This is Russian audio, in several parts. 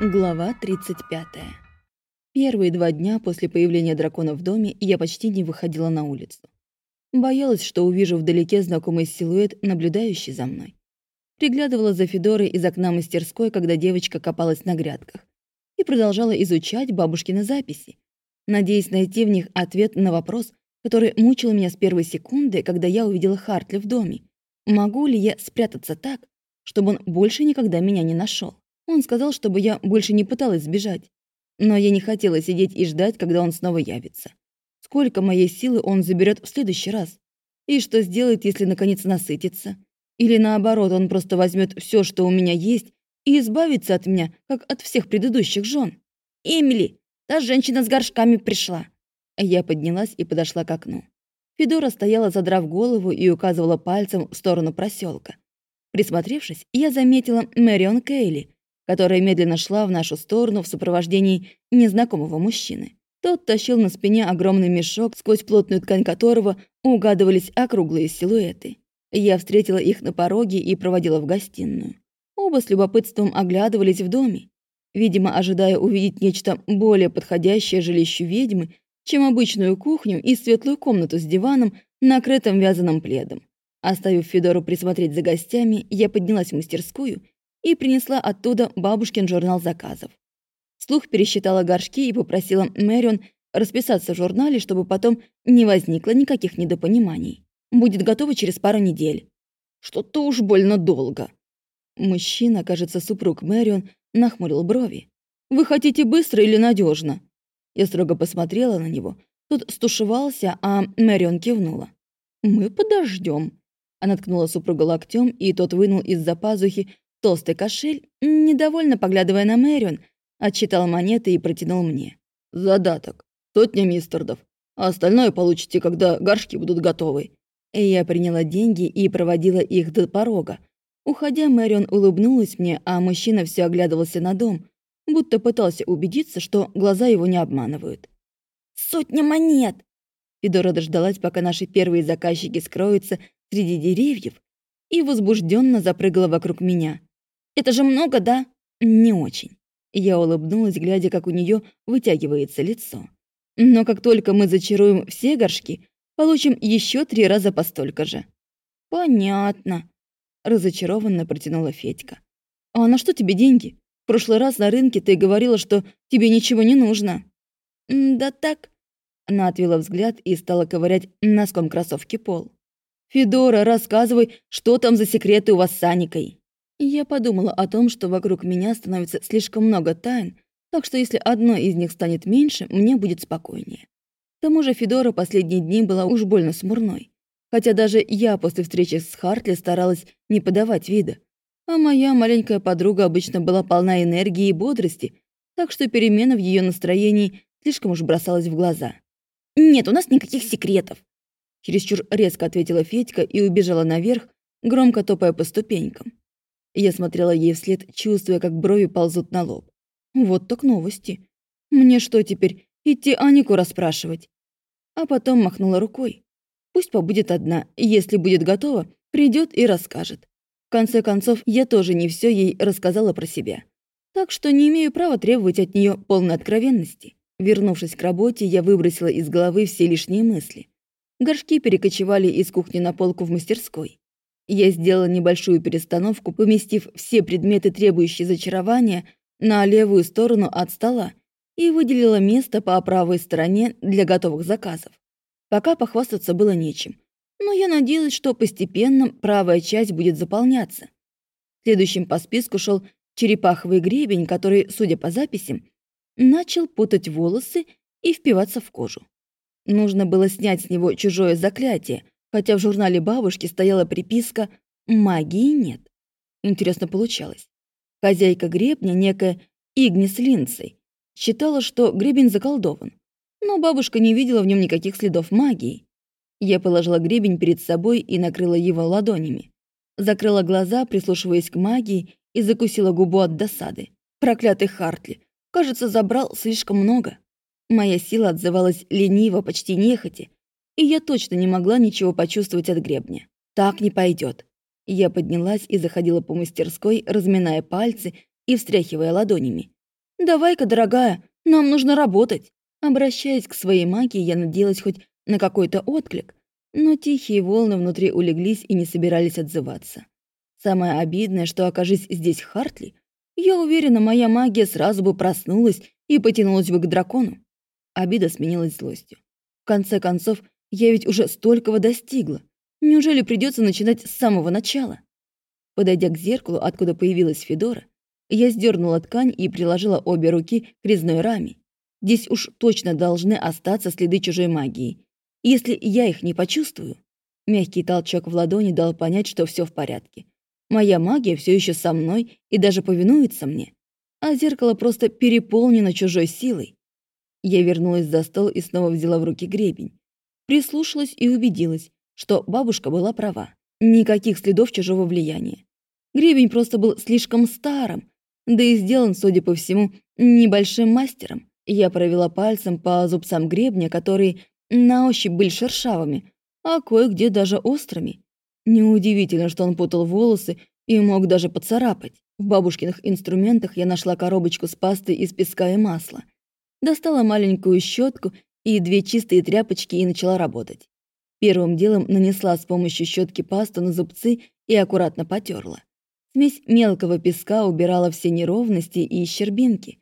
Глава 35. Первые два дня после появления дракона в доме я почти не выходила на улицу. Боялась, что увижу вдалеке знакомый силуэт, наблюдающий за мной. Приглядывала за Федорой из окна мастерской, когда девочка копалась на грядках, и продолжала изучать бабушкины записи, надеясь найти в них ответ на вопрос, который мучил меня с первой секунды, когда я увидела Хартли в доме. Могу ли я спрятаться так, чтобы он больше никогда меня не нашел? Он сказал, чтобы я больше не пыталась сбежать. Но я не хотела сидеть и ждать, когда он снова явится. Сколько моей силы он заберет в следующий раз? И что сделает, если наконец насытится? Или наоборот, он просто возьмет все, что у меня есть, и избавится от меня, как от всех предыдущих жен? «Эмили, та женщина с горшками пришла!» Я поднялась и подошла к окну. Федора стояла, задрав голову, и указывала пальцем в сторону проселка. Присмотревшись, я заметила Мэрион Кейли, которая медленно шла в нашу сторону в сопровождении незнакомого мужчины. Тот тащил на спине огромный мешок, сквозь плотную ткань которого угадывались округлые силуэты. Я встретила их на пороге и проводила в гостиную. Оба с любопытством оглядывались в доме, видимо, ожидая увидеть нечто более подходящее жилищу ведьмы, чем обычную кухню и светлую комнату с диваном, накрытым вязаным пледом. Оставив Федору присмотреть за гостями, я поднялась в мастерскую и принесла оттуда бабушкин журнал заказов. Слух пересчитала горшки и попросила Мэрион расписаться в журнале, чтобы потом не возникло никаких недопониманий. Будет готово через пару недель. Что-то уж больно долго. Мужчина, кажется, супруг Мэрион, нахмурил брови. «Вы хотите быстро или надежно? Я строго посмотрела на него. Тот стушевался, а Мэрион кивнула. «Мы подождем. Она ткнула супруга локтем, и тот вынул из-за пазухи Толстый кошель, недовольно поглядывая на Мэрион, отчитал монеты и протянул мне. «Задаток. Сотня мистердов. А остальное получите, когда горшки будут готовы». Я приняла деньги и проводила их до порога. Уходя, Мэрион улыбнулась мне, а мужчина все оглядывался на дом, будто пытался убедиться, что глаза его не обманывают. «Сотня монет!» Федора дождалась, пока наши первые заказчики скроются среди деревьев, и возбужденно запрыгала вокруг меня. Это же много, да? Не очень. Я улыбнулась, глядя, как у нее вытягивается лицо. Но как только мы зачаруем все горшки, получим еще три раза по столько же. Понятно. Разочарованно протянула Федька. А на что тебе деньги? В прошлый раз на рынке ты говорила, что тебе ничего не нужно. Да так. Она отвела взгляд и стала ковырять носком кроссовки пол. «Федора, рассказывай, что там за секреты у вас с Аникой?» Я подумала о том, что вокруг меня становится слишком много тайн, так что если одно из них станет меньше, мне будет спокойнее. К тому же Федора последние дни была уж больно смурной. Хотя даже я после встречи с Хартли старалась не подавать вида. А моя маленькая подруга обычно была полна энергии и бодрости, так что перемена в ее настроении слишком уж бросалась в глаза. «Нет, у нас никаких секретов», Чересчур резко ответила Федька и убежала наверх, громко топая по ступенькам. Я смотрела ей вслед, чувствуя, как брови ползут на лоб. Вот так новости. Мне что теперь, идти Анику расспрашивать? А потом махнула рукой. Пусть побудет одна, если будет готова, придет и расскажет. В конце концов, я тоже не все ей рассказала про себя. Так что не имею права требовать от нее полной откровенности. Вернувшись к работе, я выбросила из головы все лишние мысли. Горшки перекочевали из кухни на полку в мастерской. Я сделала небольшую перестановку, поместив все предметы, требующие зачарования, на левую сторону от стола и выделила место по правой стороне для готовых заказов. Пока похвастаться было нечем, но я надеялась, что постепенно правая часть будет заполняться. Следующим по списку шел черепаховый гребень, который, судя по записям, начал путать волосы и впиваться в кожу. Нужно было снять с него чужое заклятие, хотя в журнале бабушки стояла приписка «Магии нет». Интересно получалось. Хозяйка гребня, некая Игнис Линдсей, считала, что гребень заколдован, но бабушка не видела в нем никаких следов магии. Я положила гребень перед собой и накрыла его ладонями. Закрыла глаза, прислушиваясь к магии, и закусила губу от досады. Проклятый Хартли, кажется, забрал слишком много. Моя сила отзывалась лениво, почти нехотя, и я точно не могла ничего почувствовать от гребня. Так не пойдет. Я поднялась и заходила по мастерской, разминая пальцы и встряхивая ладонями. «Давай-ка, дорогая, нам нужно работать!» Обращаясь к своей магии, я надеялась хоть на какой-то отклик, но тихие волны внутри улеглись и не собирались отзываться. Самое обидное, что окажись здесь Хартли, я уверена, моя магия сразу бы проснулась и потянулась бы к дракону. Обида сменилась злостью. В конце концов, я ведь уже столького достигла. Неужели придется начинать с самого начала? Подойдя к зеркалу, откуда появилась Федора, я сдернула ткань и приложила обе руки к резной раме. Здесь уж точно должны остаться следы чужой магии. Если я их не почувствую... Мягкий толчок в ладони дал понять, что все в порядке. Моя магия все еще со мной и даже повинуется мне. А зеркало просто переполнено чужой силой. Я вернулась за стол и снова взяла в руки гребень. Прислушалась и убедилась, что бабушка была права. Никаких следов чужого влияния. Гребень просто был слишком старым, да и сделан, судя по всему, небольшим мастером. Я провела пальцем по зубцам гребня, которые на ощупь были шершавыми, а кое-где даже острыми. Неудивительно, что он путал волосы и мог даже поцарапать. В бабушкиных инструментах я нашла коробочку с пастой из песка и масла. Достала маленькую щетку и две чистые тряпочки и начала работать. Первым делом нанесла с помощью щетки пасту на зубцы и аккуратно потерла. Смесь мелкого песка убирала все неровности и щербинки.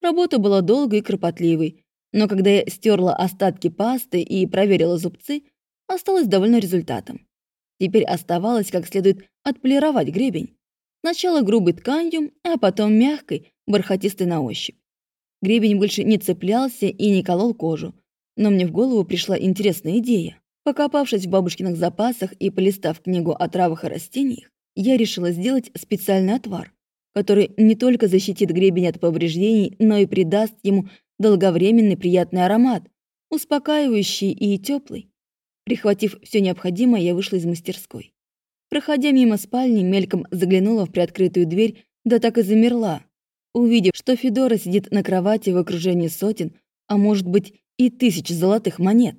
Работа была долгой и кропотливой, но когда я стерла остатки пасты и проверила зубцы, осталась довольна результатом. Теперь оставалось как следует отполировать гребень. Сначала грубой тканью, а потом мягкой, бархатистой на ощупь. Гребень больше не цеплялся и не колол кожу, но мне в голову пришла интересная идея. Покопавшись в бабушкиных запасах и полистав книгу о травах и растениях, я решила сделать специальный отвар, который не только защитит гребень от повреждений, но и придаст ему долговременный приятный аромат, успокаивающий и теплый. Прихватив все необходимое, я вышла из мастерской. Проходя мимо спальни, мельком заглянула в приоткрытую дверь, да так и замерла, увидев, что Федора сидит на кровати в окружении сотен, а может быть и тысяч золотых монет.